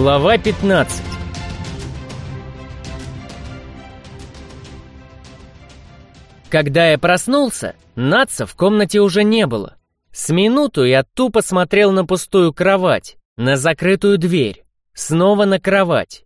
Глава 15 Когда я проснулся, Натса в комнате уже не было. С минуту я тупо смотрел на пустую кровать, на закрытую дверь, снова на кровать.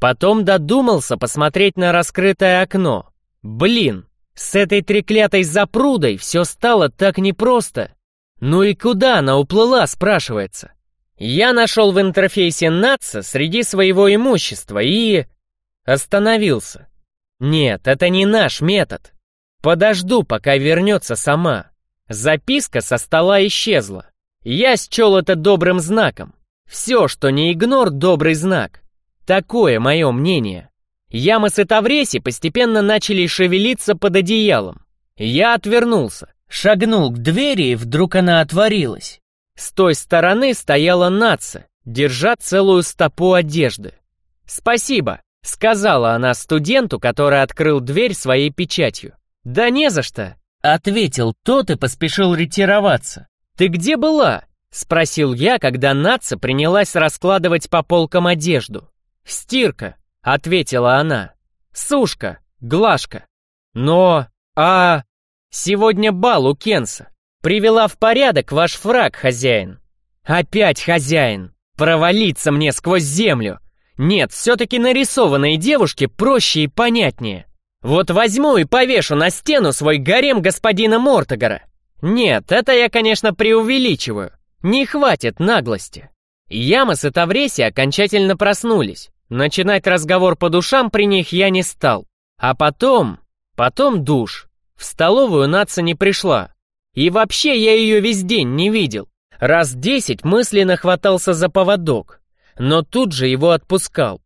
Потом додумался посмотреть на раскрытое окно. Блин, с этой треклятой запрудой все стало так непросто. Ну и куда она уплыла, спрашивается? Я нашел в интерфейсе НАЦА среди своего имущества и... Остановился. Нет, это не наш метод. Подожду, пока вернется сама. Записка со стола исчезла. Я счел это добрым знаком. Все, что не игнор, добрый знак. Такое мое мнение. Ямы и Тавреси постепенно начали шевелиться под одеялом. Я отвернулся, шагнул к двери, и вдруг она отворилась. С той стороны стояла Наца, держа целую стопу одежды. «Спасибо», — сказала она студенту, который открыл дверь своей печатью. «Да не за что», — ответил тот и поспешил ретироваться. «Ты где была?» — спросил я, когда Наца принялась раскладывать по полкам одежду. «Стирка», — ответила она. «Сушка, глажка». «Но... а... сегодня бал у Кенса. Привела в порядок ваш фраг, хозяин. Опять хозяин. Провалиться мне сквозь землю. Нет, все-таки нарисованные девушки проще и понятнее. Вот возьму и повешу на стену свой гарем господина Мортогара. Нет, это я, конечно, преувеличиваю. Не хватит наглости. Ямос и Тавреси окончательно проснулись. Начинать разговор по душам при них я не стал. А потом... Потом душ. В столовую Наца не пришла. И вообще я ее весь день не видел. Раз десять мысленно хватался за поводок, но тут же его отпускал.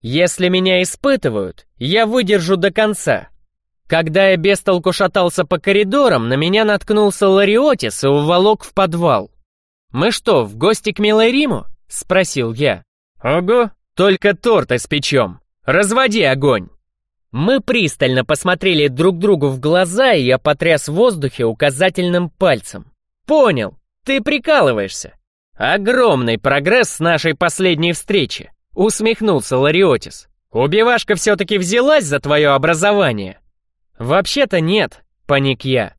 Если меня испытывают, я выдержу до конца. Когда я без толку шатался по коридорам, на меня наткнулся Лариотис и уволок в подвал. «Мы что, в гости к милой Риму?» — спросил я. «Ого, только торт испечем. Разводи огонь!» Мы пристально посмотрели друг другу в глаза, и я потряс в воздухе указательным пальцем. «Понял, ты прикалываешься. Огромный прогресс с нашей последней встречи», — усмехнулся Лариотис. «Убивашка все-таки взялась за твое образование?» «Вообще-то нет», — паник я.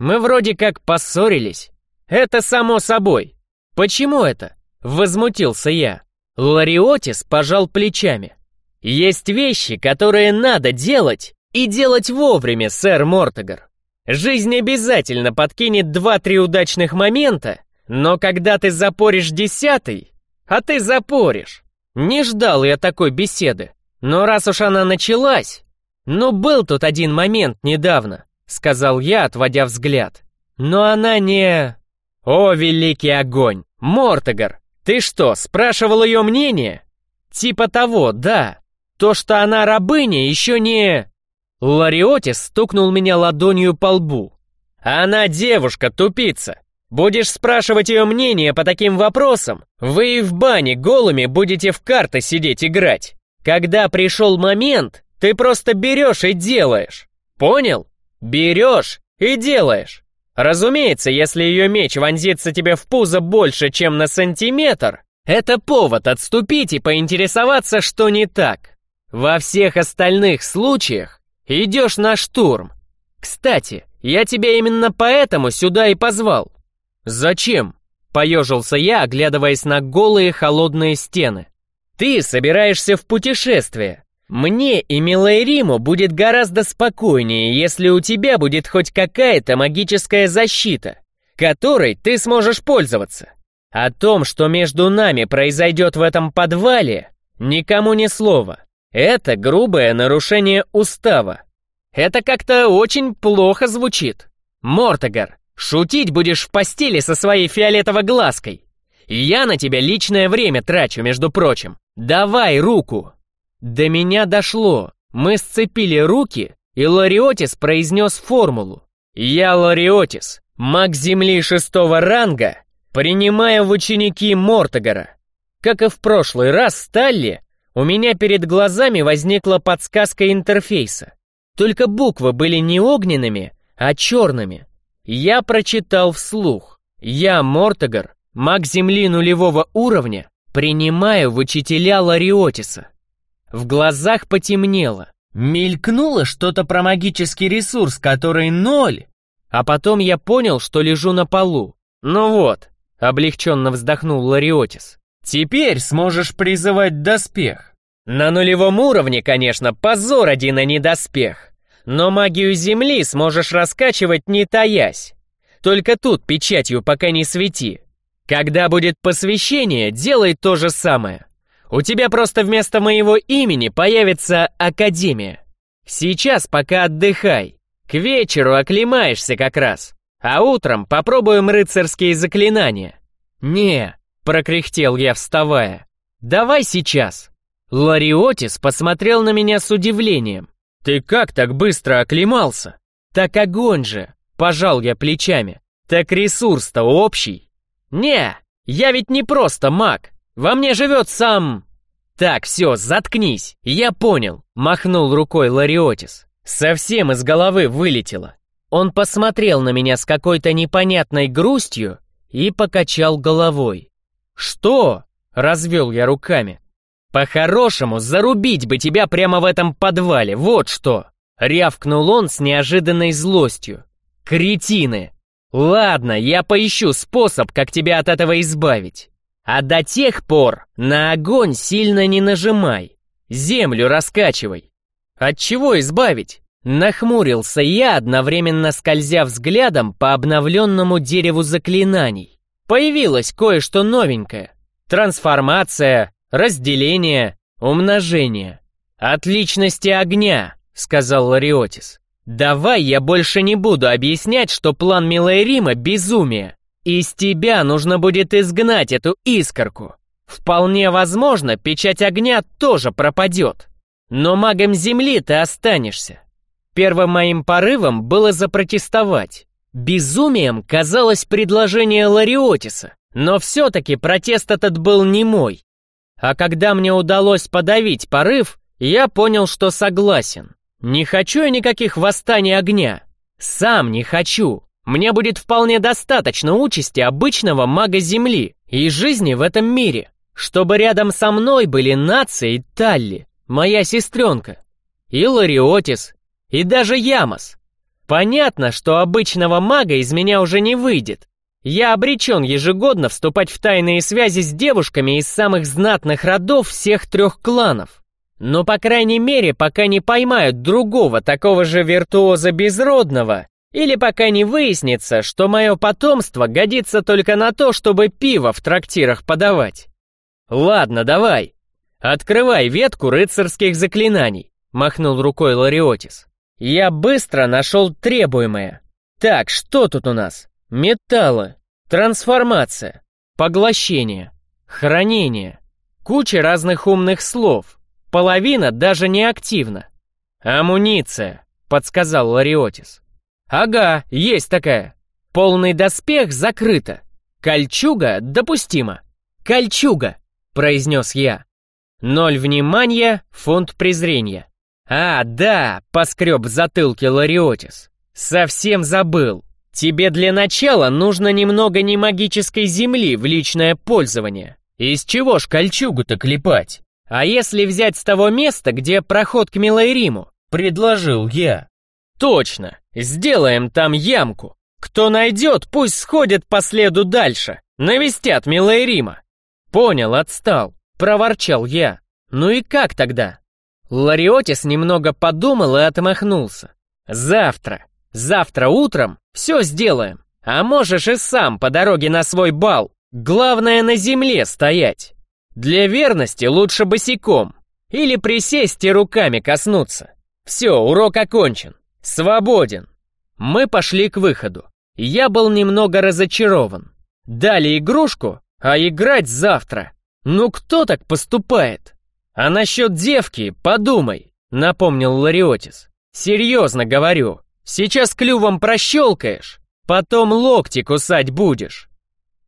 «Мы вроде как поссорились». «Это само собой». «Почему это?» — возмутился я. Лариотис пожал плечами. Есть вещи, которые надо делать, и делать вовремя, сэр Мортогар. Жизнь обязательно подкинет два-три удачных момента, но когда ты запоришь десятый, а ты запоришь. Не ждал я такой беседы, но раз уж она началась... Ну, был тут один момент недавно, сказал я, отводя взгляд. Но она не... О, великий огонь! Мортогар, ты что, спрашивал ее мнение? Типа того, да. То, что она рабыня, еще не...» Лариотис стукнул меня ладонью по лбу. «Она девушка, тупица. Будешь спрашивать ее мнение по таким вопросам, вы и в бане голыми будете в карты сидеть играть. Когда пришел момент, ты просто берешь и делаешь. Понял? Берешь и делаешь. Разумеется, если ее меч вонзится тебе в пузо больше, чем на сантиметр, это повод отступить и поинтересоваться, что не так. Во всех остальных случаях идешь на штурм. Кстати, я тебя именно поэтому сюда и позвал. Зачем? Поежился я, оглядываясь на голые холодные стены. Ты собираешься в путешествие. Мне и милой Риму будет гораздо спокойнее, если у тебя будет хоть какая-то магическая защита, которой ты сможешь пользоваться. О том, что между нами произойдет в этом подвале, никому ни слова. Это грубое нарушение устава. Это как-то очень плохо звучит. Мортогар, шутить будешь в постели со своей фиолетовой глазкой. Я на тебя личное время трачу, между прочим. Давай руку. До меня дошло. Мы сцепили руки, и Лариотис произнес формулу. Я Лариотис, маг Земли шестого ранга, принимая в ученики Мортогара. Как и в прошлый раз, Сталли у меня перед глазами возникла подсказка интерфейса. Только буквы были не огненными, а черными. Я прочитал вслух. Я, Мортогар, маг Земли нулевого уровня, Принимаю в учителя Лариотиса. В глазах потемнело. Мелькнуло что-то про магический ресурс, который ноль. А потом я понял, что лежу на полу. Ну вот, облегченно вздохнул Лариотис. Теперь сможешь призывать доспех. На нулевом уровне, конечно, позор один, а не доспех. Но магию Земли сможешь раскачивать, не таясь. Только тут печатью пока не свети. Когда будет посвящение, делай то же самое. У тебя просто вместо моего имени появится Академия. Сейчас пока отдыхай. К вечеру оклемаешься как раз. А утром попробуем рыцарские заклинания. Не, прокряхтел я, вставая. Давай сейчас. Лариотис посмотрел на меня с удивлением. «Ты как так быстро оклемался?» «Так огонь же!» — пожал я плечами. «Так ресурс-то общий!» «Не, я ведь не просто маг. Во мне живет сам...» «Так, все, заткнись, я понял», — махнул рукой Лариотис. Совсем из головы вылетело. Он посмотрел на меня с какой-то непонятной грустью и покачал головой. «Что?» — развел я руками. «По-хорошему, зарубить бы тебя прямо в этом подвале, вот что!» Рявкнул он с неожиданной злостью. «Кретины! Ладно, я поищу способ, как тебя от этого избавить. А до тех пор на огонь сильно не нажимай, землю раскачивай. От чего избавить?» Нахмурился я, одновременно скользя взглядом по обновленному дереву заклинаний. Появилось кое-что новенькое. Трансформация, разделение, умножение. От личности огня, сказал Лариотис. Давай я больше не буду объяснять, что план Милой Рима — безумие. Из тебя нужно будет изгнать эту искорку. Вполне возможно, печать огня тоже пропадет. Но магом Земли ты останешься. Первым моим порывом было запротестовать. Безумием казалось предложение Лариотиса, но все-таки протест этот был не мой. А когда мне удалось подавить порыв, я понял, что согласен. Не хочу я никаких восстаний огня. Сам не хочу. Мне будет вполне достаточно участи обычного мага Земли и жизни в этом мире, чтобы рядом со мной были нации и Талли, моя сестренка, и Лариотис, и даже Ямос. Понятно, что обычного мага из меня уже не выйдет, я обречен ежегодно вступать в тайные связи с девушками из самых знатных родов всех трех кланов. Но, по крайней мере, пока не поймают другого такого же виртуоза безродного, или пока не выяснится, что мое потомство годится только на то, чтобы пиво в трактирах подавать. Ладно, давай. Открывай ветку рыцарских заклинаний, махнул рукой Лариотис. Я быстро нашел требуемое. Так, что тут у нас? Металлы, трансформация, поглощение, хранение, куча разных умных слов, половина даже не активна. Амуниция, подсказал Лариотис. Ага, есть такая. Полный доспех закрыто. Кольчуга допустимо. Кольчуга, произнес я. Ноль внимания, фунт презрения. А, да, поскреб в затылке Лариотис. Совсем забыл. Тебе для начала нужно немного немагической земли в личное пользование. Из чего ж кольчугу-то клепать? А если взять с того места, где проход к Милайриму? Предложил я. Точно, сделаем там ямку. Кто найдет, пусть сходит по следу дальше. Навестят Милайрима. Понял, отстал. Проворчал я. Ну и как тогда? Лариотис немного подумал и отмахнулся. Завтра. Завтра утром все сделаем. А можешь и сам по дороге на свой бал. Главное на земле стоять. Для верности лучше босиком. Или присесть и руками коснуться. Все, урок окончен. Свободен. Мы пошли к выходу. Я был немного разочарован. Дали игрушку, а играть завтра. Ну кто так поступает? А насчет девки подумай, напомнил Лариотис. Серьезно говорю, Сейчас клювом прощелкаешь, потом локти кусать будешь.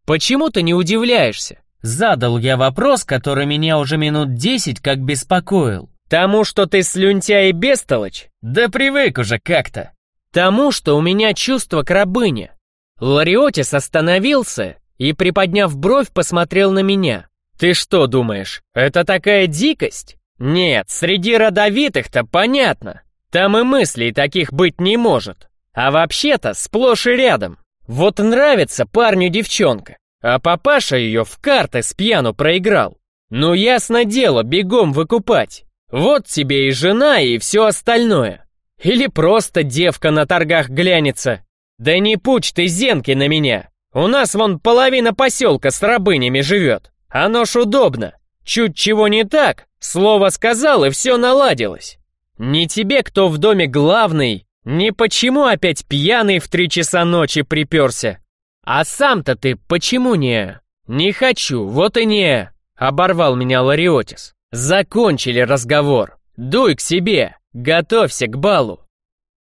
Почему ты не удивляешься? Задал я вопрос, который меня уже минут десять как беспокоил. Тому, что ты слюнтя и бестолочь? Да привык уже как-то. Тому, что у меня чувство к рабыне. Лариотис остановился и, приподняв бровь, посмотрел на меня. Ты что думаешь, это такая дикость? Нет, среди родовитых-то понятно. Там и мыслей таких быть не может. А вообще-то сплошь и рядом. Вот нравится парню девчонка, а папаша ее в карты с пьяну проиграл. Ну ясно дело, бегом выкупать. Вот тебе и жена, и все остальное. Или просто девка на торгах глянется. Да не пучь ты зенки на меня. У нас вон половина поселка с рабынями живет. Оно ж удобно. Чуть чего не так, слово сказал, и все наладилось. Не тебе, кто в доме главный, не почему опять пьяный в три часа ночи приперся. А сам-то ты почему не? Не хочу, вот и не. Оборвал меня Лариотис. Закончили разговор. Дуй к себе, готовься к балу.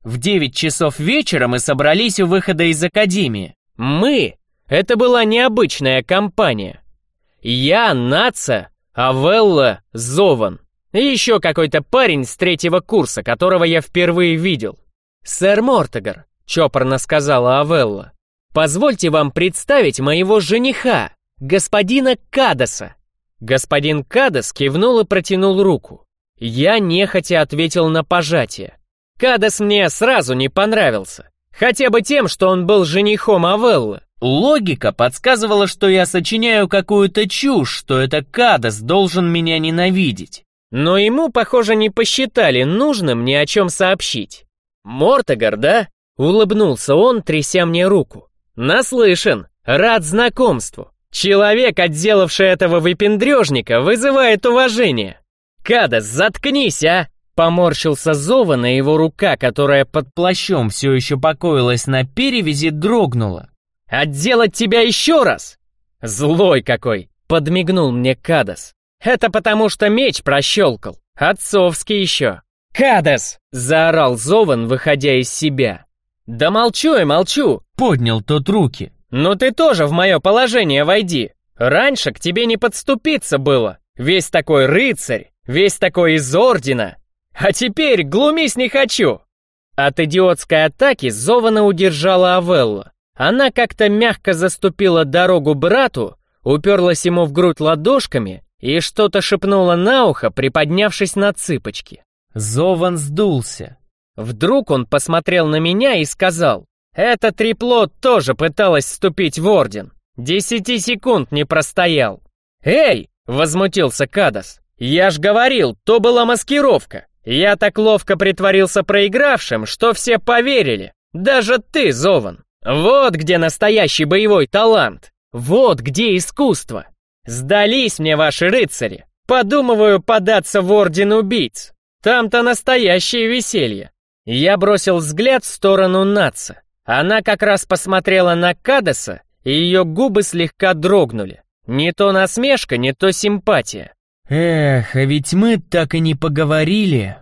В девять часов вечера мы собрались у выхода из академии. Мы — это была необычная компания. Я, Наца, Авелла, Зован. И еще какой-то парень с третьего курса, которого я впервые видел. «Сэр Мортогар», — чопорно сказала Авелла, — «позвольте вам представить моего жениха, господина Кадаса». Господин Кадас кивнул и протянул руку. Я нехотя ответил на пожатие. Кадас мне сразу не понравился. Хотя бы тем, что он был женихом Авеллы. Логика подсказывала, что я сочиняю какую-то чушь, что это Кадас должен меня ненавидеть. Но ему, похоже, не посчитали нужным ни о чем сообщить. «Мортогар, да?» — улыбнулся он, тряся мне руку. «Наслышан, рад знакомству. Человек, отделавший этого выпендрежника, вызывает уважение. Кадас, заткнись, а!» Поморщился Зова, на его рука, которая под плащом все еще покоилась на перевязи, дрогнула. «Отделать тебя еще раз?» «Злой какой!» — подмигнул мне Кадас. «Это потому, что меч прощелкал. Отцовский еще». «Кадас!» — заорал Зован, выходя из себя. «Да молчу и молчу!» — поднял тот руки. «Ну ты тоже в мое положение войди. Раньше к тебе не подступиться было. Весь такой рыцарь, весь такой из ордена. А теперь глумись не хочу!» От идиотской атаки Зована удержала Авелла. Она как-то мягко заступила дорогу брату, уперлась ему в грудь ладошками и что-то шепнула на ухо, приподнявшись на цыпочки. Зован сдулся. Вдруг он посмотрел на меня и сказал, «Это трепло тоже пыталась вступить в орден. Десяти секунд не простоял». «Эй!» — возмутился Кадас. «Я ж говорил, то была маскировка. Я так ловко притворился проигравшим, что все поверили. Даже ты, Зован. Вот где настоящий боевой талант. Вот где искусство. Сдались мне ваши рыцари. Подумываю податься в орден убийц. Там-то настоящее веселье. Я бросил взгляд в сторону Наца. Она как раз посмотрела на Кадеса, и ее губы слегка дрогнули. Не то насмешка, не то симпатия. «Эх, а ведь мы так и не поговорили».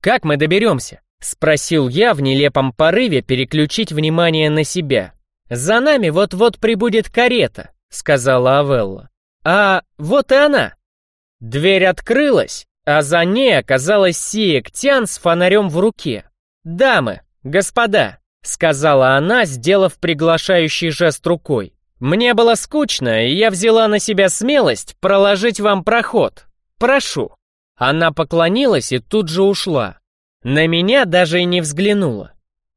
«Как мы доберемся?» — спросил я в нелепом порыве переключить внимание на себя. «За нами вот-вот прибудет карета», — сказала Авелла. «А вот и она». Дверь открылась, а за ней оказалась Сия Ктян с фонарем в руке. «Дамы, господа», — сказала она, сделав приглашающий жест рукой. «Мне было скучно, и я взяла на себя смелость проложить вам проход. Прошу». Она поклонилась и тут же ушла. На меня даже и не взглянула.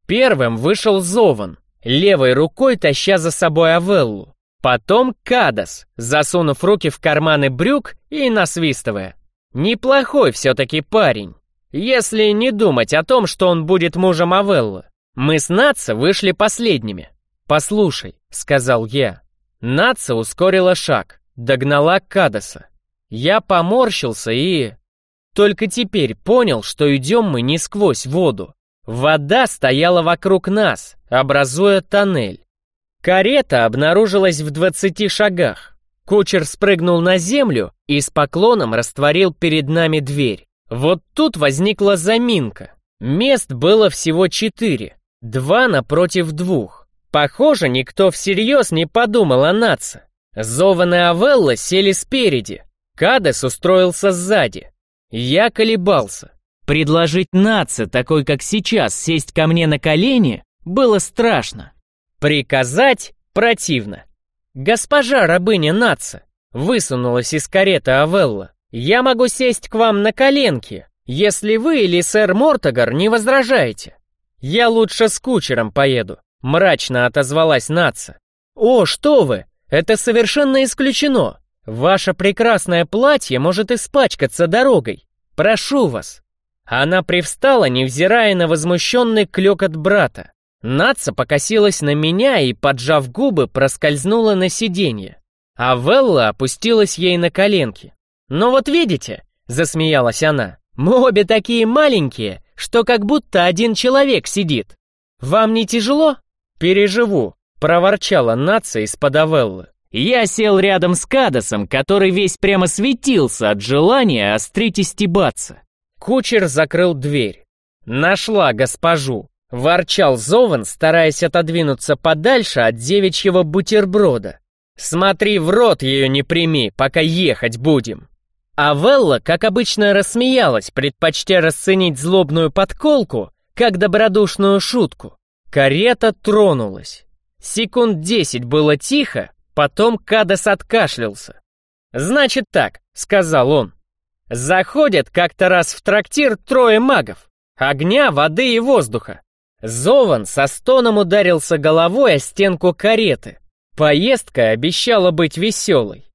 Первым вышел Зован, левой рукой таща за собой Авеллу. Потом Кадас, засунув руки в карманы брюк и насвистывая. Неплохой все-таки парень. Если не думать о том, что он будет мужем Авеллы. Мы с Натса вышли последними. «Послушай», — сказал я. Натса ускорила шаг, догнала Кадаса. Я поморщился и... Только теперь понял, что идем мы не сквозь воду. Вода стояла вокруг нас, образуя тоннель. Карета обнаружилась в двадцати шагах. Кучер спрыгнул на землю и с поклоном растворил перед нами дверь. Вот тут возникла заминка. Мест было всего четыре, два напротив двух. Похоже, никто всерьез не подумал о Натце. Зован и Авелла сели спереди, Кадес устроился сзади. Я колебался. Предложить Натце, такой как сейчас, сесть ко мне на колени, было страшно. Приказать противно. «Госпожа рабыня Наца, Высунулась из кареты Авелла. «Я могу сесть к вам на коленки, если вы или сэр Мортогар не возражаете. Я лучше с кучером поеду», — мрачно отозвалась Наца. «О, что вы! Это совершенно исключено! Ваше прекрасное платье может испачкаться дорогой. Прошу вас!» Она привстала, невзирая на возмущенный клёкот брата. Наца покосилась на меня и, поджав губы, проскользнула на сиденье. А Велла опустилась ей на коленки. «Ну вот видите», — засмеялась она, — «мы обе такие маленькие, что как будто один человек сидит. Вам не тяжело?» «Переживу», — проворчала Наца из-под Авеллы. Я сел рядом с Кадосом, который весь прямо светился от желания острить и стебаться. Кучер закрыл дверь. «Нашла госпожу!» — ворчал Зован, стараясь отодвинуться подальше от девичьего бутерброда. «Смотри, в рот ее не прими, пока ехать будем!» А Велла, как обычно, рассмеялась, предпочтя расценить злобную подколку, как добродушную шутку. Карета тронулась. Секунд десять было тихо, потом Кадас откашлялся. «Значит так», — сказал он, Заходят как-то раз в трактир трое магов. Огня, воды и воздуха. Зован со стоном ударился головой о стенку кареты. Поездка обещала быть веселой.